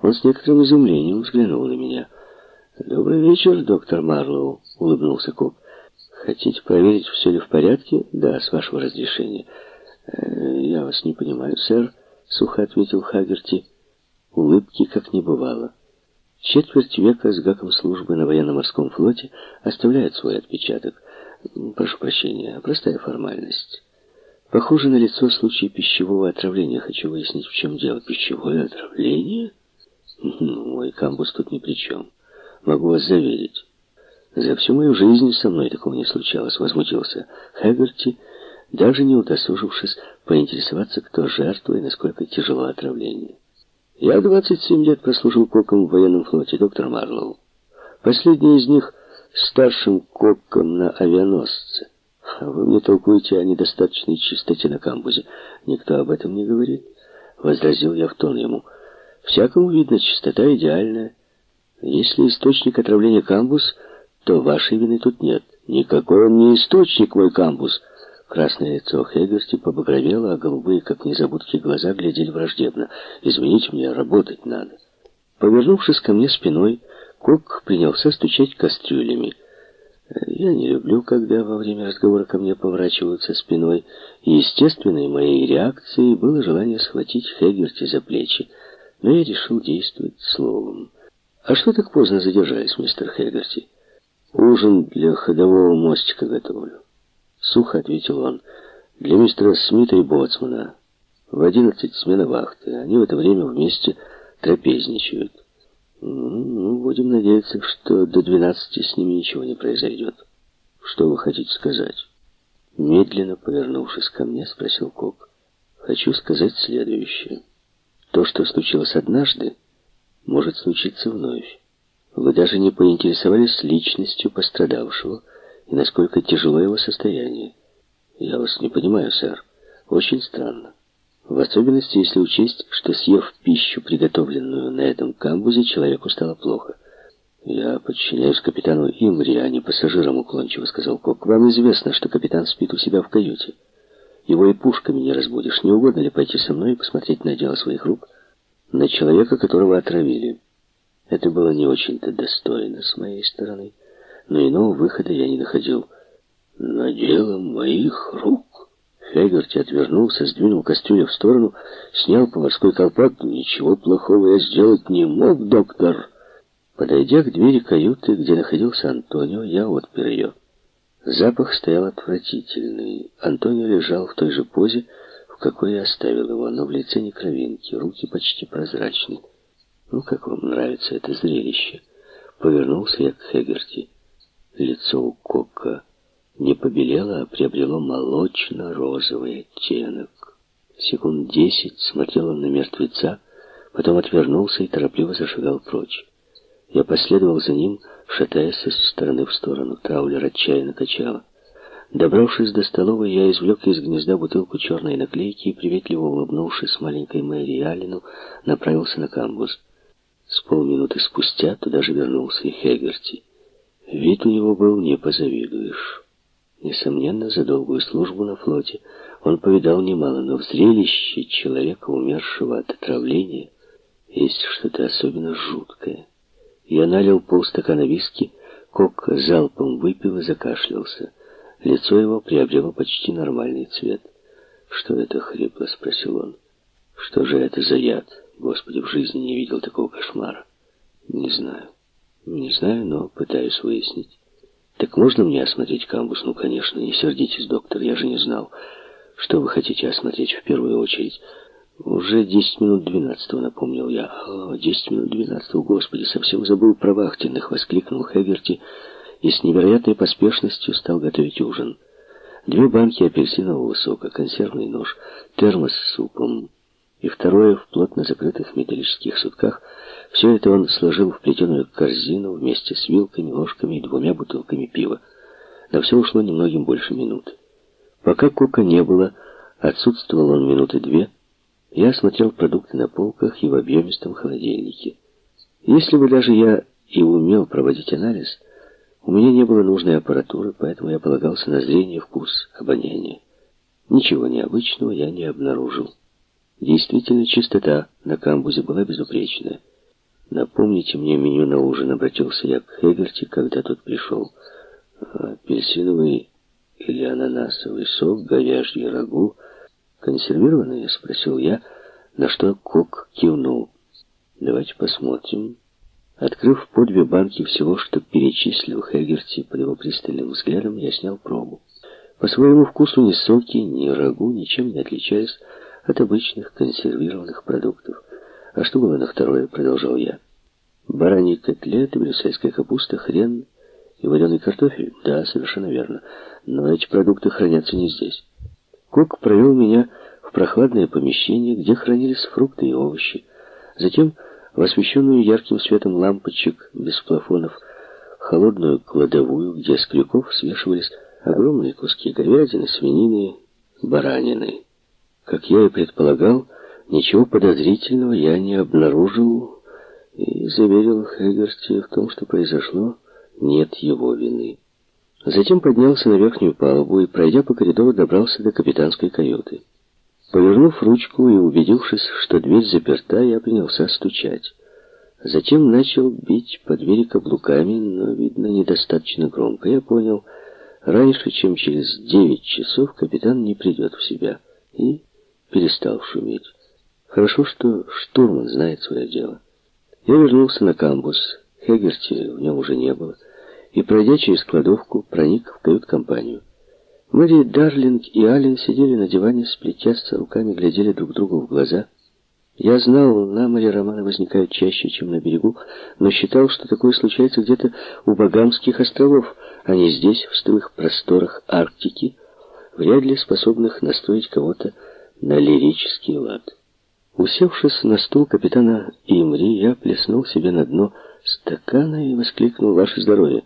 Он с некоторым изумлением взглянул на меня. «Добрый вечер, доктор Марлоу», — улыбнулся Кок. «Хотите проверить, все ли в порядке?» «Да, с вашего разрешения». «Э, «Я вас не понимаю, сэр», — сухо ответил Хагерти. Улыбки как не бывало. Четверть века с гаком службы на военно-морском флоте оставляет свой отпечаток. Прошу прощения, простая формальность. Похоже на лицо случай пищевого отравления. Хочу выяснить, в чем дело. Пищевое отравление? Мой камбус тут ни при чем. Могу вас заверить. За всю мою жизнь со мной такого не случалось, возмутился Хэггарти, даже не удосужившись поинтересоваться, кто жертва и насколько тяжело отравление. Я 27 лет прослужил коком в военном флоте, доктор Марлоу. Последний из них старшим коком на авианосце. А вы мне толкуете о недостаточной чистоте на камбузе. Никто об этом не говорит. Возразил я в тон ему. Всякому видно, чистота идеальная. Если источник отравления камбуз, то вашей вины тут нет. Никакой он не источник, мой камбуз. Красное лицо Хегерти побагровело, а голубые, как незабудки, глаза глядели враждебно. «Извините, мне работать надо». Повернувшись ко мне спиной, Кок принялся стучать кастрюлями. Я не люблю, когда во время разговора ко мне поворачиваются спиной, естественной моей реакцией было желание схватить Хегерти за плечи, но я решил действовать словом. «А что так поздно задержались, мистер Хегерти?» «Ужин для ходового мостика готовлю». Сухо ответил он. Для мистера Смита и Боцмана. В одиннадцать смена вахты. Они в это время вместе трапезничают. Ну, будем надеяться, что до двенадцати с ними ничего не произойдет. Что вы хотите сказать? Медленно повернувшись ко мне, спросил Кок. Хочу сказать следующее. То, что случилось однажды, может случиться вновь. Вы даже не поинтересовались личностью пострадавшего, и насколько тяжело его состояние. Я вас не понимаю, сэр. Очень странно. В особенности, если учесть, что съев пищу, приготовленную на этом камбузе, человеку стало плохо. «Я подчиняюсь капитану Имри, а не пассажирам», — уклончиво сказал Кок. «Вам известно, что капитан спит у себя в каюте. Его и пушками не разбудишь. Не угодно ли пойти со мной и посмотреть на дело своих рук? На человека, которого отравили. Это было не очень-то достойно с моей стороны» но иного выхода я не находил. На дело моих рук. Хейгарти отвернулся, сдвинул кастрюлю в сторону, снял поварской колпак. Ничего плохого я сделать не мог, доктор. Подойдя к двери каюты, где находился Антонио, я отпер ее. Запах стоял отвратительный. Антонио лежал в той же позе, в какой я оставил его, но в лице не кровинки, руки почти прозрачны. Ну, как вам нравится это зрелище? Повернулся я к Хегерти. Лицо у Кока не побелело, а приобрело молочно-розовый оттенок. Секунд десять смотрел он на мертвеца, потом отвернулся и торопливо зашагал прочь. Я последовал за ним, шатаясь из стороны в сторону. Траулер отчаянно качала. Добравшись до столовой, я извлек из гнезда бутылку черной наклейки и, приветливо улыбнувшись маленькой Мэри Алину, направился на камбуз. С полминуты спустя туда же вернулся и Хегерти. Вид у него был не позавидуешь. Несомненно, за долгую службу на флоте он повидал немало, но в зрелище человека, умершего от отравления, есть что-то особенно жуткое. Я налил полстакана виски, Кок залпом выпил и закашлялся. Лицо его приобрело почти нормальный цвет. «Что это?» — хрипло спросил он. «Что же это за яд? Господи, в жизни не видел такого кошмара». «Не знаю». Не знаю, но пытаюсь выяснить. Так можно мне осмотреть камбус? Ну, конечно, не сердитесь, доктор, я же не знал. Что вы хотите осмотреть в первую очередь? Уже десять минут двенадцатого, напомнил я. Десять минут двенадцатого, господи, совсем забыл про вахтенных, воскликнул Хэгерти и с невероятной поспешностью стал готовить ужин. Две банки апельсинового сока, консервный нож, термос с супом, и второе в плотно закрытых металлических сутках. Все это он сложил в плетеную корзину вместе с вилками, ложками и двумя бутылками пива. На все ушло немногим больше минуты. Пока Кока не было, отсутствовал он минуты две, я осмотрел продукты на полках и в объемистом холодильнике. Если бы даже я и умел проводить анализ, у меня не было нужной аппаратуры, поэтому я полагался на зрение, вкус, обоняние. Ничего необычного я не обнаружил. Действительно, чистота на камбузе была безупречная. «Напомните мне меню на ужин», — обратился я к Хегерти, когда тот пришел. «Апельсиновый или ананасовый сок, говяжье рагу, консервированные?» — спросил я, на что Кок кивнул. «Давайте посмотрим». Открыв по две банки всего, что перечислил Хегерти под его пристальным взглядом, я снял пробу. По своему вкусу ни соки, ни рагу ничем не отличались от обычных консервированных продуктов. А что было на второе, продолжал я. Бараньи котлеты, брюссельская капуста, хрен и вареный картофель? Да, совершенно верно. Но эти продукты хранятся не здесь. Кок провел меня в прохладное помещение, где хранились фрукты и овощи. Затем в освещенную ярким светом лампочек без плафонов холодную кладовую, где с крюков свешивались огромные куски говядины, свинины, баранины. Как я и предполагал, ничего подозрительного я не обнаружил и заверил Хегерти в том, что произошло, нет его вины. Затем поднялся на верхнюю палубу и, пройдя по коридору, добрался до капитанской каюты. Повернув ручку и убедившись, что дверь заперта, я принялся стучать. Затем начал бить по двери каблуками, но, видно, недостаточно громко. Я понял, раньше, чем через девять часов, капитан не придет в себя. И перестал шуметь. Хорошо, что штурман знает свое дело. Я вернулся на камбус. Хегерти в нем уже не было. И, пройдя через кладовку, проник в кают-компанию. Мэри Дарлинг и Аллен сидели на диване, сплетясь руками, глядели друг другу в глаза. Я знал, на море романы возникают чаще, чем на берегу, но считал, что такое случается где-то у Багамских островов, а не здесь, в стылых просторах Арктики, вряд ли способных настроить кого-то на лирический лад. Усевшись на стул капитана Имри, я плеснул себе на дно стакана и воскликнул «Ваше здоровье!»